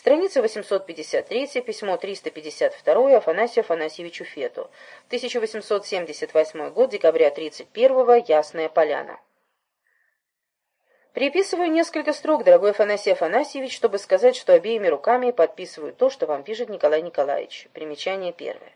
Страница 853, письмо 352 Афанасию Афанасьевичу Фету. 1878 год, декабря 31 Ясная Поляна. Приписываю несколько строк, дорогой Афанасий Афанасьевич, чтобы сказать, что обеими руками подписываю то, что вам пишет Николай Николаевич. Примечание первое.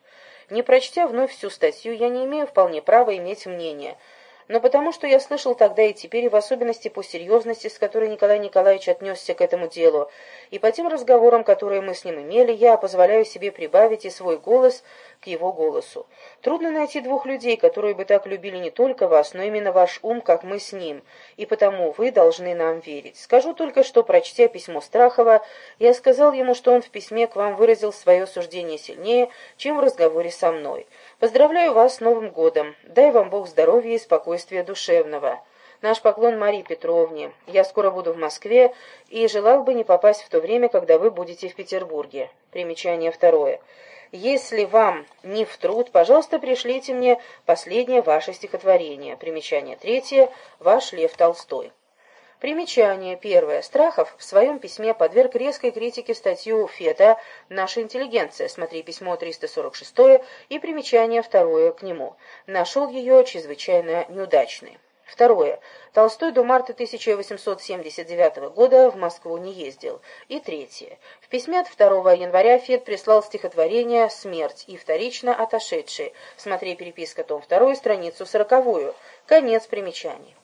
Не прочтя вновь всю статью, я не имею вполне права иметь мнение – но потому что я слышал тогда и теперь, и в особенности по серьезности, с которой Николай Николаевич отнесся к этому делу, и по тем разговорам, которые мы с ним имели, я позволяю себе прибавить и свой голос к его голосу. Трудно найти двух людей, которые бы так любили не только вас, но именно ваш ум, как мы с ним, и потому вы должны нам верить. Скажу только, что, прочтя письмо Страхова, я сказал ему, что он в письме к вам выразил свое суждение сильнее, чем в разговоре со мной. Поздравляю вас с Новым годом. Дай вам Бог здоровья и спокойствия душевного. Наш поклон Марии Петровне. Я скоро буду в Москве и желал бы не попасть в то время, когда вы будете в Петербурге. Примечание второе. Если вам не в труд, пожалуйста, пришлите мне последнее ваше стихотворение. Примечание третье. Ваш Лев Толстой. Примечание. Первое. Страхов в своем письме подверг резкой критике статью Фета «Наша интеллигенция». Смотри письмо 346 и примечание второе к нему. Нашел ее чрезвычайно неудачной. Второе. Толстой до марта 1879 года в Москву не ездил. И третье. В письме от 2 января Фет прислал стихотворение «Смерть» и вторично отошедший. Смотри переписка том 2, страницу 40. Конец примечаний.